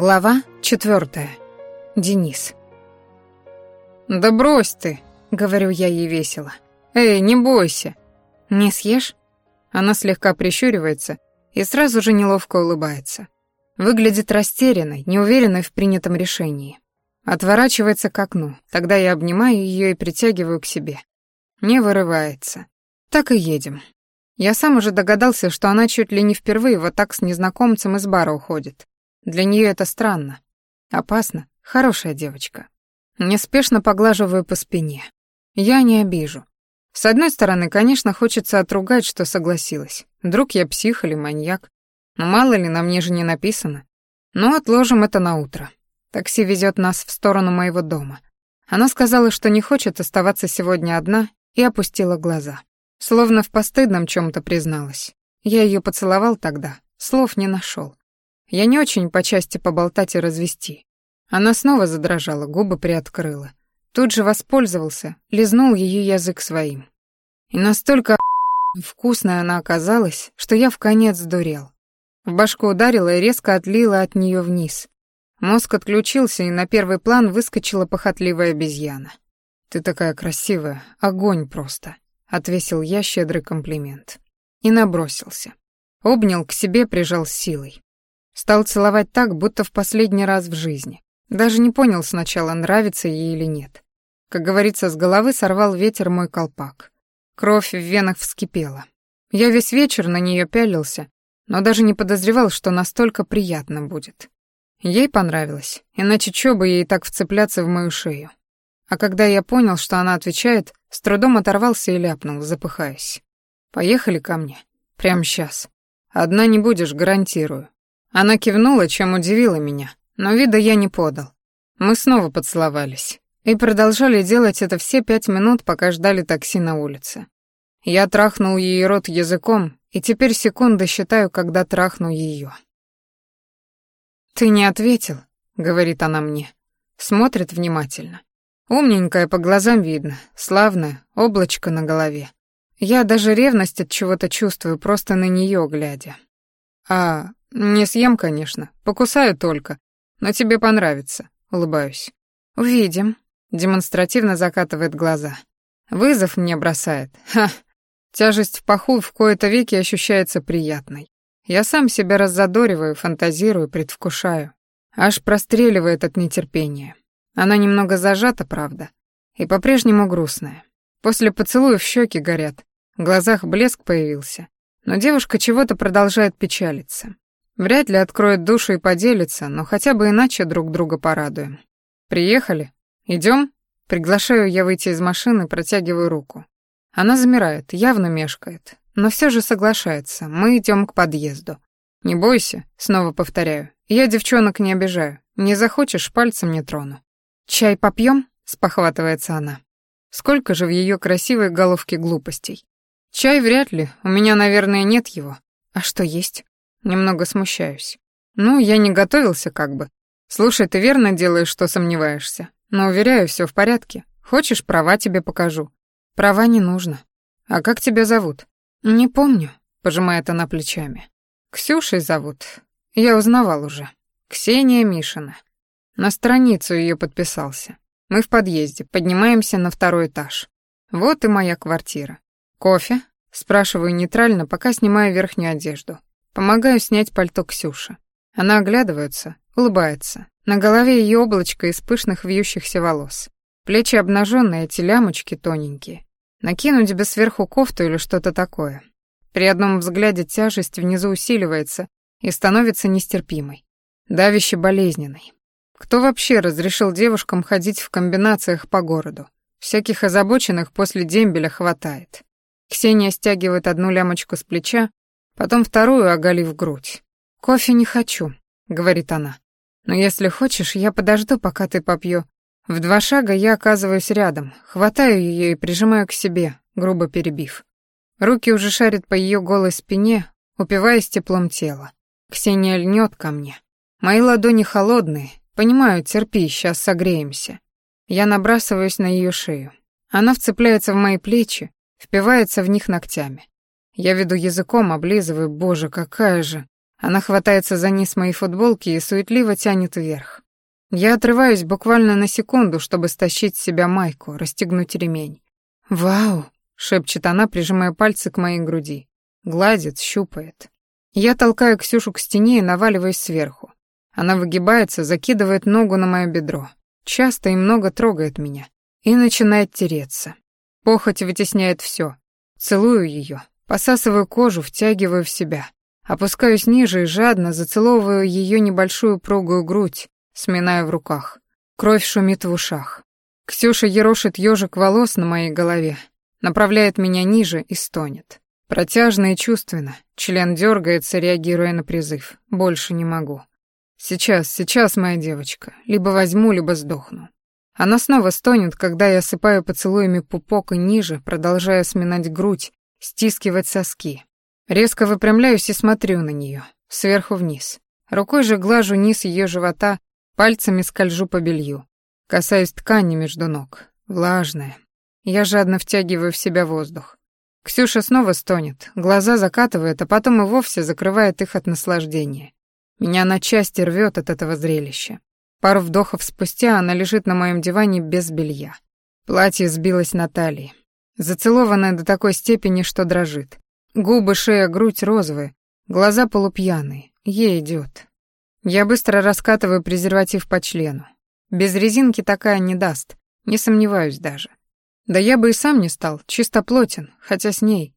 Глава четвертая. Денис. «Да брось ты», — говорю я ей весело. «Эй, не бойся». «Не съешь?» Она слегка прищуривается и сразу же неловко улыбается. Выглядит растерянной, неуверенной в принятом решении. Отворачивается к окну, тогда я обнимаю ее и притягиваю к себе. Не вырывается. Так и едем. Я сам уже догадался, что она чуть ли не впервые вот так с незнакомцем из бара уходит. Для нее это странно. Опасно. Хорошая девочка. Неспешно поглаживаю по спине. Я не обижу. С одной стороны, конечно, хочется отругать, что согласилась. Вдруг я псих или маньяк. Мало ли, на мне же не написано. Но отложим это на утро. Такси везет нас в сторону моего дома. Она сказала, что не хочет оставаться сегодня одна, и опустила глаза. Словно в постыдном чем то призналась. Я ее поцеловал тогда, слов не нашел. Я не очень по части поболтать и развести. Она снова задрожала, губы приоткрыла. Тут же воспользовался, лизнул ее язык своим. И настолько вкусная она оказалась, что я в конец сдурел. В башку ударила и резко отлила от нее вниз. Мозг отключился, и на первый план выскочила похотливая обезьяна. «Ты такая красивая, огонь просто», — отвесил я щедрый комплимент. И набросился. Обнял к себе, прижал силой. Стал целовать так, будто в последний раз в жизни. Даже не понял сначала, нравится ей или нет. Как говорится, с головы сорвал ветер мой колпак. Кровь в венах вскипела. Я весь вечер на нее пялился, но даже не подозревал, что настолько приятно будет. Ей понравилось, иначе чё бы ей так вцепляться в мою шею. А когда я понял, что она отвечает, с трудом оторвался и ляпнул, запыхаясь. «Поехали ко мне. Прямо сейчас. Одна не будешь, гарантирую. Она кивнула, чем удивила меня, но вида я не подал. Мы снова поцеловались и продолжали делать это все пять минут, пока ждали такси на улице. Я трахнул ей рот языком, и теперь секунды считаю, когда трахну ее. «Ты не ответил», — говорит она мне. Смотрит внимательно. Умненькая, по глазам видно, славная, облачко на голове. Я даже ревность от чего-то чувствую, просто на нее глядя. А «Не съем, конечно, покусаю только, но тебе понравится», — улыбаюсь. «Увидим», — демонстративно закатывает глаза. «Вызов мне бросает. Ха! Тяжесть в паху в кои-то веки ощущается приятной. Я сам себя раззадориваю, фантазирую, предвкушаю. Аж простреливает от нетерпения. Она немного зажата, правда, и по-прежнему грустная. После поцелуев щеки горят, в глазах блеск появился. Но девушка чего-то продолжает печалиться. Вряд ли откроет душу и поделится, но хотя бы иначе друг друга порадуем. Приехали? Идем? Приглашаю я выйти из машины, протягиваю руку. Она замирает, явно мешкает, но все же соглашается. Мы идем к подъезду. Не бойся, снова повторяю. Я девчонок не обижаю. Не захочешь, пальцем не трону. Чай попьем? спохватывается она. Сколько же в ее красивой головке глупостей. Чай вряд ли, у меня, наверное, нет его. А что есть? Немного смущаюсь. Ну, я не готовился как бы. Слушай, ты верно делаешь, что сомневаешься. Но уверяю, все в порядке. Хочешь, права тебе покажу. Права не нужно. А как тебя зовут? Не помню, пожимает она плечами. Ксюшей зовут. Я узнавал уже. Ксения Мишина. На страницу ее подписался. Мы в подъезде, поднимаемся на второй этаж. Вот и моя квартира. Кофе? Спрашиваю нейтрально, пока снимаю верхнюю одежду. Помогаю снять пальто Ксюши. Она оглядывается, улыбается. На голове ее облачко из пышных вьющихся волос. Плечи обнаженные, эти лямочки тоненькие. Накинуть бы сверху кофту или что-то такое. При одном взгляде тяжесть внизу усиливается и становится нестерпимой. Давяще болезненной. Кто вообще разрешил девушкам ходить в комбинациях по городу? Всяких озабоченных после дембеля хватает. Ксения стягивает одну лямочку с плеча, потом вторую, оголив грудь. «Кофе не хочу», — говорит она. «Но если хочешь, я подожду, пока ты попью». В два шага я оказываюсь рядом, хватаю ее и прижимаю к себе, грубо перебив. Руки уже шарят по ее голой спине, упиваясь теплом тела. Ксения льнет ко мне. Мои ладони холодные, понимаю, терпи, сейчас согреемся. Я набрасываюсь на ее шею. Она вцепляется в мои плечи, впивается в них ногтями. Я веду языком, облизываю, боже, какая же. Она хватается за низ моей футболки и суетливо тянет вверх. Я отрываюсь буквально на секунду, чтобы стащить с себя майку, расстегнуть ремень. «Вау!» — шепчет она, прижимая пальцы к моей груди. Гладит, щупает. Я толкаю Ксюшу к стене и наваливаюсь сверху. Она выгибается, закидывает ногу на мое бедро. Часто и много трогает меня. И начинает тереться. Похоть вытесняет все. Целую ее, посасываю кожу, втягиваю в себя. Опускаюсь ниже и жадно зацеловываю ее небольшую упругую грудь, сминая в руках. Кровь шумит в ушах. Ксюша ерошит ежик волос на моей голове, направляет меня ниже и стонет. Протяжно и чувственно. Член дергается, реагируя на призыв. Больше не могу. Сейчас, сейчас, моя девочка. Либо возьму, либо сдохну. Она снова стонет, когда я осыпаю поцелуями пупок и ниже, продолжая сминать грудь, стискивать соски. Резко выпрямляюсь и смотрю на нее, сверху вниз. Рукой же глажу низ ее живота, пальцами скольжу по белью. Касаюсь ткани между ног. Влажная. Я жадно втягиваю в себя воздух. Ксюша снова стонет, глаза закатывает, а потом и вовсе закрывает их от наслаждения. Меня на части рвет от этого зрелища. Пару вдохов спустя она лежит на моем диване без белья. Платье сбилось на талии. Зацелованное до такой степени, что дрожит. Губы, шея, грудь розовые, глаза полупьяные. Ей идет. Я быстро раскатываю презерватив по члену. Без резинки такая не даст, не сомневаюсь даже. Да я бы и сам не стал, чисто плотен, хотя с ней...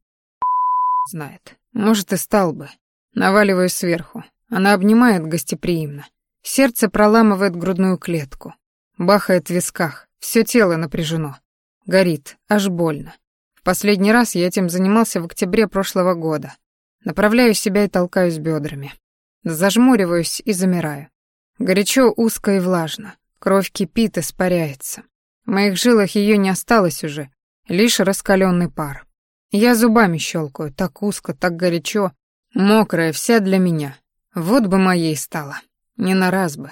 Знает. Может, и стал бы. Наваливаюсь сверху. Она обнимает гостеприимно. Сердце проламывает грудную клетку. Бахает в висках, все тело напряжено. Горит, аж больно. Последний раз я этим занимался в октябре прошлого года. Направляю себя и толкаюсь бедрами. Зажмуриваюсь и замираю. Горячо, узко и влажно. Кровь кипит, испаряется. В моих жилах ее не осталось уже, лишь раскаленный пар. Я зубами щелкаю, так узко, так горячо, мокрая, вся для меня. Вот бы моей стала. Не на раз бы.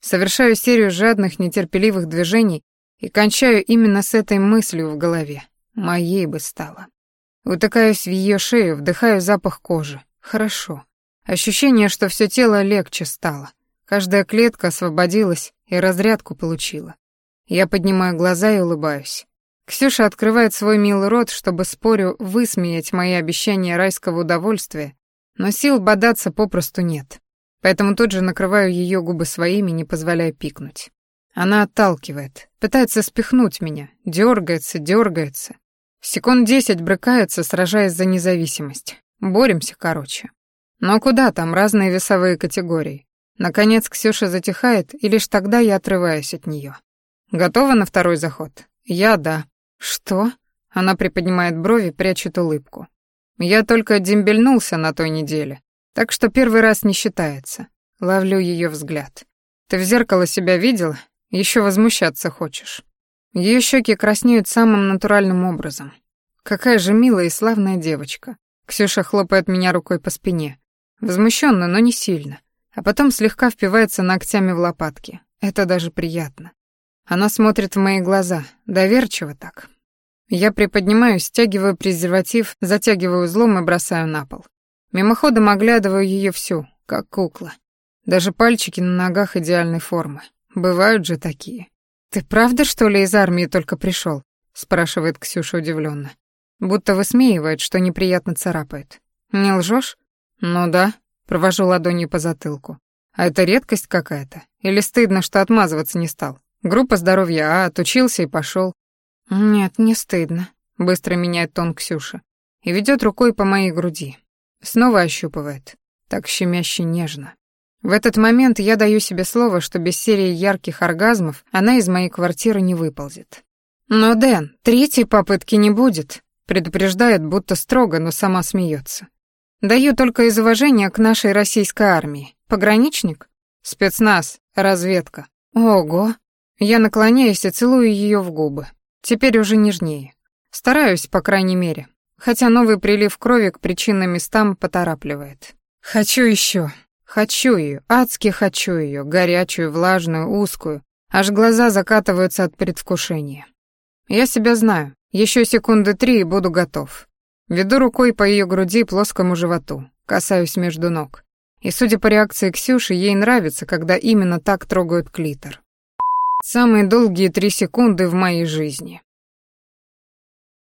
Совершаю серию жадных, нетерпеливых движений и кончаю именно с этой мыслью в голове. Моей бы стало. Утыкаюсь в ее шею, вдыхаю запах кожи. Хорошо. Ощущение, что все тело легче стало. Каждая клетка освободилась и разрядку получила. Я поднимаю глаза и улыбаюсь. Ксюша открывает свой милый рот, чтобы, спорю, высмеять мои обещания райского удовольствия, но сил бодаться попросту нет. Поэтому тут же накрываю ее губы своими, не позволяя пикнуть. Она отталкивает, пытается спихнуть меня, дергается, дергается. Секунд десять брыкается, сражаясь за независимость. Боремся, короче. Но куда там разные весовые категории? Наконец Ксюша затихает, и лишь тогда я отрываюсь от нее. Готова на второй заход? Я да. Что? Она приподнимает брови, прячет улыбку. Я только дембельнулся на той неделе, так что первый раз не считается. Ловлю ее взгляд. Ты в зеркало себя видела? Еще возмущаться хочешь. Ее щеки краснеют самым натуральным образом. Какая же милая и славная девочка. Ксюша хлопает меня рукой по спине. Возмущенно, но не сильно. А потом слегка впивается ногтями в лопатки. Это даже приятно. Она смотрит в мои глаза, доверчиво так. Я приподнимаю, стягиваю презерватив, затягиваю узлом и бросаю на пол. Мимоходом оглядываю ее всю, как кукла. Даже пальчики на ногах идеальной формы. Бывают же такие. «Ты правда, что ли, из армии только пришел? спрашивает Ксюша удивленно. Будто высмеивает, что неприятно царапает. «Не лжешь? «Ну да», — провожу ладонью по затылку. «А это редкость какая-то? Или стыдно, что отмазываться не стал? Группа здоровья А, отучился и пошел. «Нет, не стыдно», — быстро меняет тон Ксюша. И ведет рукой по моей груди. Снова ощупывает. Так щемяще нежно. В этот момент я даю себе слово, что без серии ярких оргазмов она из моей квартиры не выползет. «Но, Дэн, третьей попытки не будет», — предупреждает, будто строго, но сама смеется. «Даю только из уважения к нашей российской армии. Пограничник? Спецназ, разведка. Ого!» Я наклоняюсь и целую ее в губы. Теперь уже нежнее. Стараюсь, по крайней мере. Хотя новый прилив крови к причинным местам поторапливает. Хочу еще. Хочу ее, адски хочу ее, горячую, влажную, узкую, аж глаза закатываются от предвкушения. Я себя знаю, еще секунды три и буду готов. Веду рукой по ее груди плоскому животу, касаюсь между ног. И судя по реакции Ксюши, ей нравится, когда именно так трогают клитор. Самые долгие три секунды в моей жизни.